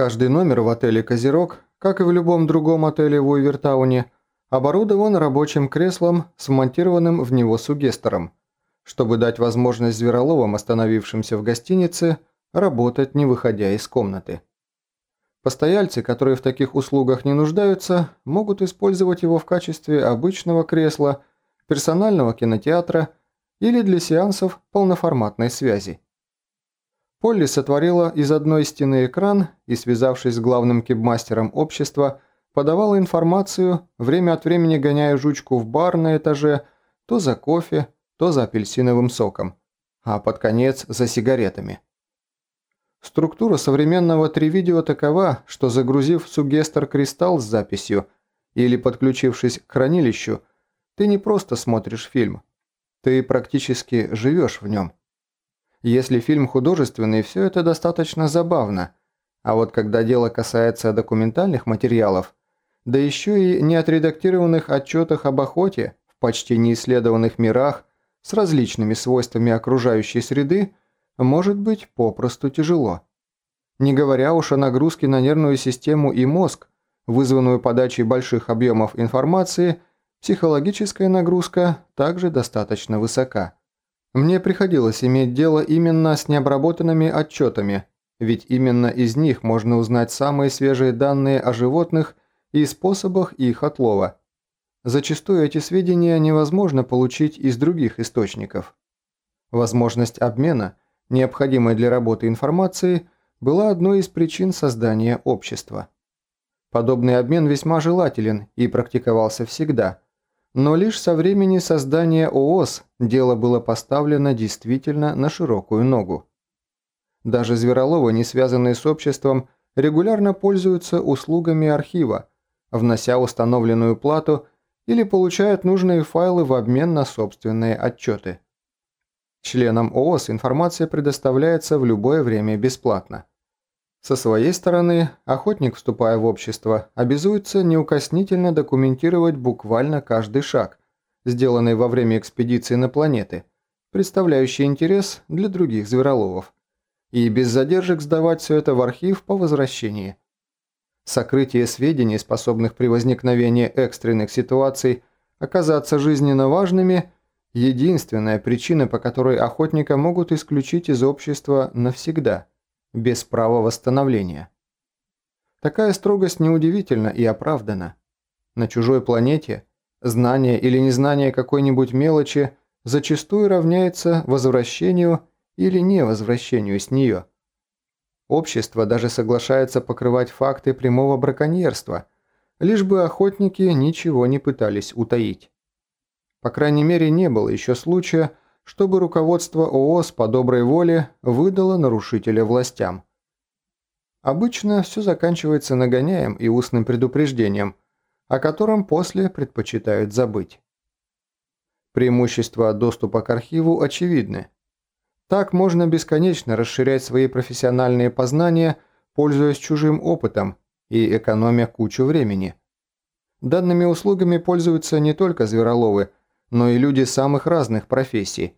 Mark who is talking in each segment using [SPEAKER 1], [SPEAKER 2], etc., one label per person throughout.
[SPEAKER 1] Каждый номер в отеле «Козерог», как и в любом другом отеле в Уивертауне, оборудован рабочим креслом с вмонтированным в него сугестором, чтобы дать возможность звероловам, остановившимся в гостинице, работать, не выходя из комнаты. Постояльцы, которые в таких услугах не нуждаются, могут использовать его в качестве обычного кресла, персонального кинотеатра или для сеансов полноформатной связи. Полли сотворила из одной стены экран и, связавшись с главным кибмастером общества, подавала информацию, время от времени гоняя жучку в бар на этаже то за кофе, то за апельсиновым соком, а под конец за сигаретами. Структура современного три-видео такова, что загрузив сугестер кристалл с записью или подключившись к хранилищу, ты не просто смотришь фильм, ты практически живешь в нем. Если фильм художественный, все это достаточно забавно, а вот когда дело касается документальных материалов, да еще и неотредактированных отчетах об охоте в почти неисследованных мирах с различными свойствами окружающей среды, может быть попросту тяжело. Не говоря уж о нагрузке на нервную систему и мозг, вызванную подачей больших объемов информации, психологическая нагрузка также достаточно высока. Мне приходилось иметь дело именно с необработанными отчетами, ведь именно из них можно узнать самые свежие данные о животных и способах их отлова. Зачастую эти сведения невозможно получить из других источников. Возможность обмена – необходимой для работы информации, была одной из причин создания общества. Подобный обмен весьма желателен и практиковался всегда, но лишь со времени создания ООС дело было поставлено действительно на широкую ногу. Даже звероловы, не связанные с обществом, регулярно пользуются услугами архива, внося установленную плату или получают нужные файлы в обмен на собственные отчеты. Членам ООС информация предоставляется в любое время бесплатно. Со своей стороны, охотник, вступая в общество, обязуется неукоснительно документировать буквально каждый шаг, сделанный во время экспедиции на планеты, представляющий интерес для других звероловов, и без задержек сдавать все это в архив по возвращении. Сокрытие сведений, способных при возникновении экстренных ситуаций оказаться жизненно важными – Единственная причина, по которой охотника могут исключить из общества навсегда, без права восстановления. Такая строгость неудивительна и оправдана. На чужой планете знание или незнание какой-нибудь мелочи зачастую равняется возвращению или невозвращению с нее. Общество даже соглашается покрывать факты прямого браконьерства, лишь бы охотники ничего не пытались утаить. По крайней мере, не было еще случая, чтобы руководство ООС по доброй воле выдало нарушителя властям. Обычно все заканчивается нагоняем и устным предупреждением, о котором после предпочитают забыть. Преимущества доступа к архиву очевидны. Так можно бесконечно расширять свои профессиональные познания, пользуясь чужим опытом и экономя кучу времени. Данными услугами пользуются не только звероловы, но и люди самых разных профессий,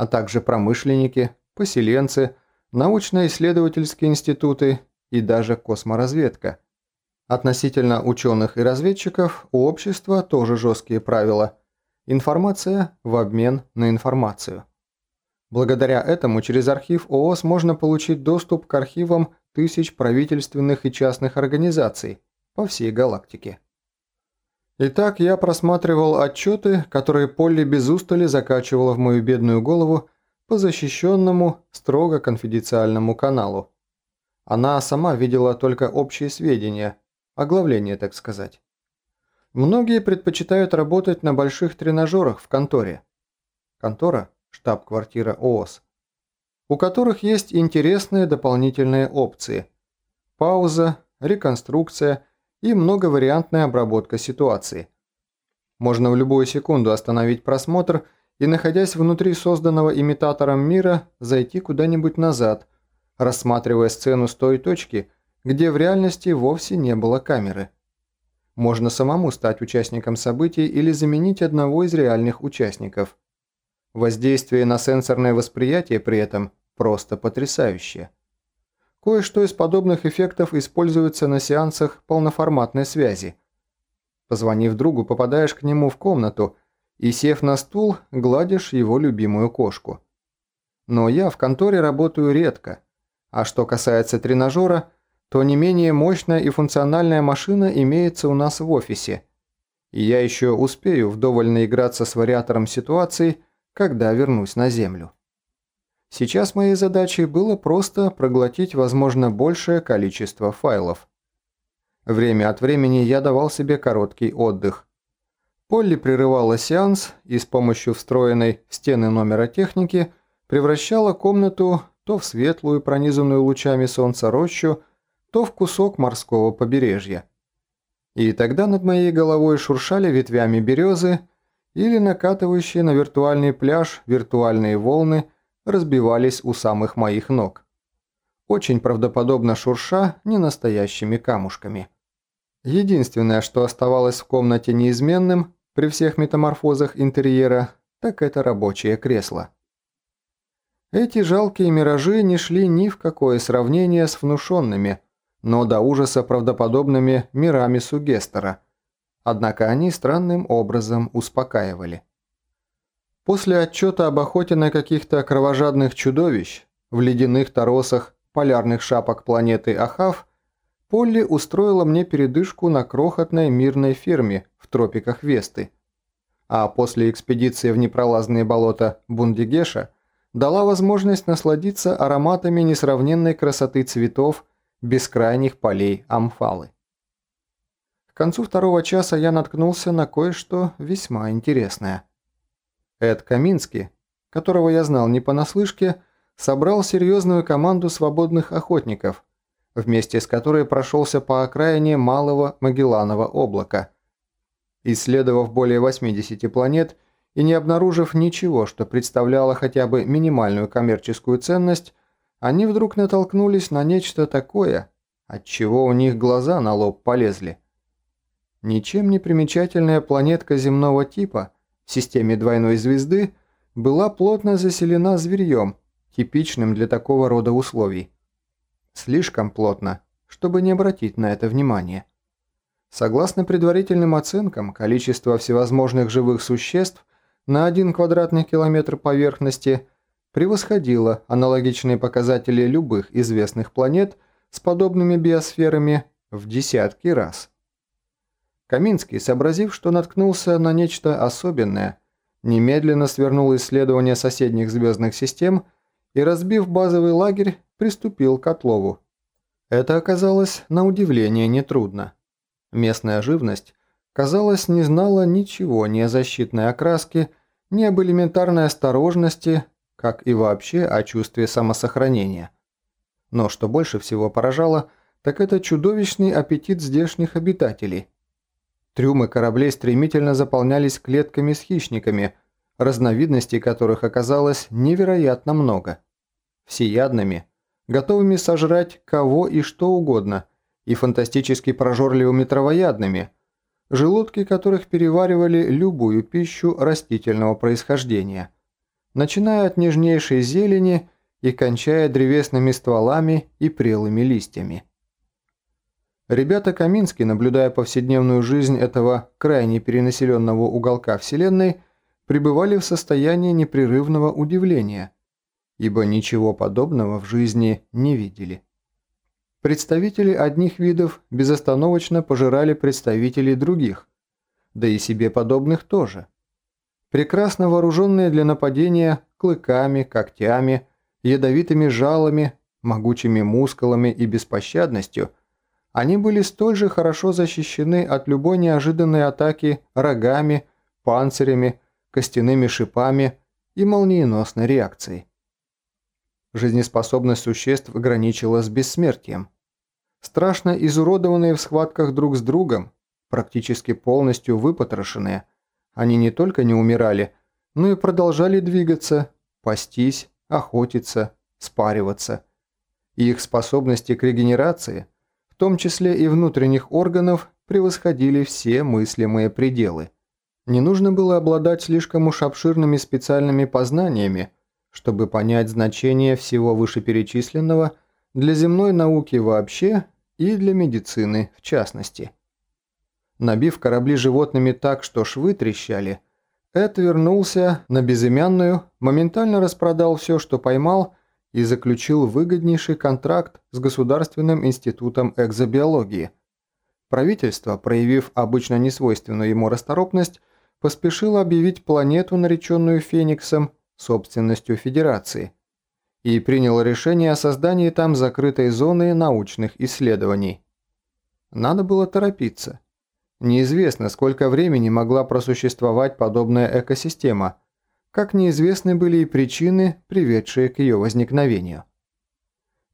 [SPEAKER 1] а также промышленники, поселенцы, научно-исследовательские институты и даже косморазведка. Относительно ученых и разведчиков у общества тоже жесткие правила. Информация в обмен на информацию. Благодаря этому через архив ООС можно получить доступ к архивам тысяч правительственных и частных организаций по всей галактике. Итак, я просматривал отчеты, которые Полли без устали закачивала в мою бедную голову по защищенному, строго конфиденциальному каналу. Она сама видела только общие сведения, оглавление, так сказать. Многие предпочитают работать на больших тренажерах в конторе. Контора – штаб-квартира ООС. У которых есть интересные дополнительные опции. Пауза, реконструкция – и многовариантная обработка ситуации. Можно в любую секунду остановить просмотр и, находясь внутри созданного имитатором мира, зайти куда-нибудь назад, рассматривая сцену с той точки, где в реальности вовсе не было камеры. Можно самому стать участником событий или заменить одного из реальных участников. Воздействие на сенсорное восприятие при этом просто потрясающее. Кое-что из подобных эффектов используется на сеансах полноформатной связи. Позвонив другу, попадаешь к нему в комнату и, сев на стул, гладишь его любимую кошку. Но я в конторе работаю редко, а что касается тренажера, то не менее мощная и функциональная машина имеется у нас в офисе, и я еще успею вдоволь наиграться с вариатором ситуаций, когда вернусь на Землю. Сейчас моей задачей было просто проглотить, возможно, большее количество файлов. Время от времени я давал себе короткий отдых. Полли прерывала сеанс и с помощью встроенной стены номера техники превращала комнату то в светлую, пронизанную лучами солнца рощу, то в кусок морского побережья. И тогда над моей головой шуршали ветвями березы или накатывающие на виртуальный пляж виртуальные волны – разбивались у самых моих ног. Очень правдоподобно шурша ненастоящими камушками. Единственное, что оставалось в комнате неизменным при всех метаморфозах интерьера, так это рабочее кресло. Эти жалкие миражи не шли ни в какое сравнение с внушенными, но до ужаса правдоподобными мирами Сугестера, однако они странным образом успокаивали. После отчета об охоте на каких-то кровожадных чудовищ в ледяных торосах полярных шапок планеты Ахав, Полли устроила мне передышку на крохотной мирной ферме в тропиках Весты. А после экспедиции в непролазные болота Бундигеша дала возможность насладиться ароматами несравненной красоты цветов бескрайних полей Амфалы. К концу второго часа я наткнулся на кое-что весьма интересное – Эд Каминский, которого я знал не понаслышке, собрал серьезную команду свободных охотников, вместе с которой прошелся по окраине Малого Магелланова облака. Исследовав более 80 планет и не обнаружив ничего, что представляло хотя бы минимальную коммерческую ценность, они вдруг натолкнулись на нечто такое, от чего у них глаза на лоб полезли. Ничем не примечательная планетка земного типа – системе двойной звезды была плотно заселена зверьем, типичным для такого рода условий. Слишком плотно, чтобы не обратить на это внимание. Согласно предварительным оценкам, количество всевозможных живых существ на 1 квадратный километр поверхности превосходило аналогичные показатели любых известных планет с подобными биосферами в десятки раз. Каминский, сообразив, что наткнулся на нечто особенное, немедленно свернул исследование соседних звездных систем и, разбив базовый лагерь, приступил к отлову. Это оказалось на удивление нетрудно. Местная живность, казалось, не знала ничего ни о защитной окраске, ни об элементарной осторожности, как и вообще о чувстве самосохранения. Но что больше всего поражало, так это чудовищный аппетит здешних обитателей – Трюмы кораблей стремительно заполнялись клетками с хищниками, разновидностей которых оказалось невероятно много. Всеядными, готовыми сожрать кого и что угодно, и фантастически прожорливыми травоядными, желудки которых переваривали любую пищу растительного происхождения, начиная от нежнейшей зелени и кончая древесными стволами и прелыми листьями. Ребята Камински, наблюдая повседневную жизнь этого крайне перенаселенного уголка Вселенной, пребывали в состоянии непрерывного удивления, ибо ничего подобного в жизни не видели. Представители одних видов безостановочно пожирали представителей других, да и себе подобных тоже. Прекрасно вооруженные для нападения клыками, когтями, ядовитыми жалами, могучими мускулами и беспощадностью – они были столь же хорошо защищены от любой неожиданной атаки рогами, панцирями, костяными шипами и молниеносной реакцией. Жизнеспособность существ граничила с бессмертием. Страшно изуродованные в схватках друг с другом, практически полностью выпотрошенные, они не только не умирали, но и продолжали двигаться, пастись, охотиться, спариваться. И их способности к регенерации – том числе и внутренних органов, превосходили все мыслимые пределы. Не нужно было обладать слишком уж обширными специальными познаниями, чтобы понять значение всего вышеперечисленного для земной науки вообще и для медицины в частности. Набив корабли животными так, что швы трещали, Эд вернулся на безымянную, моментально распродал все, что поймал, и заключил выгоднейший контракт с Государственным институтом экзобиологии. Правительство, проявив обычно несвойственную ему расторопность, поспешило объявить планету, нареченную Фениксом, собственностью Федерации, и приняло решение о создании там закрытой зоны научных исследований. Надо было торопиться. Неизвестно, сколько времени могла просуществовать подобная экосистема – как неизвестны были и причины, приведшие к ее возникновению.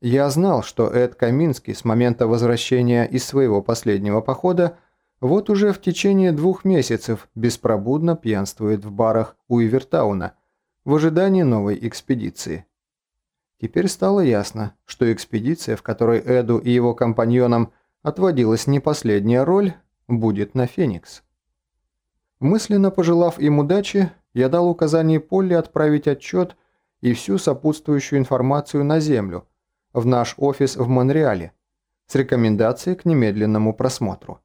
[SPEAKER 1] Я знал, что Эд Каминский с момента возвращения из своего последнего похода вот уже в течение двух месяцев беспробудно пьянствует в барах у Ивертауна в ожидании новой экспедиции. Теперь стало ясно, что экспедиция, в которой Эду и его компаньонам отводилась не последняя роль, будет на Феникс. Мысленно пожелав им удачи, я дал указание Полли отправить отчет и всю сопутствующую информацию на Землю, в наш офис в Монреале, с рекомендацией к немедленному просмотру.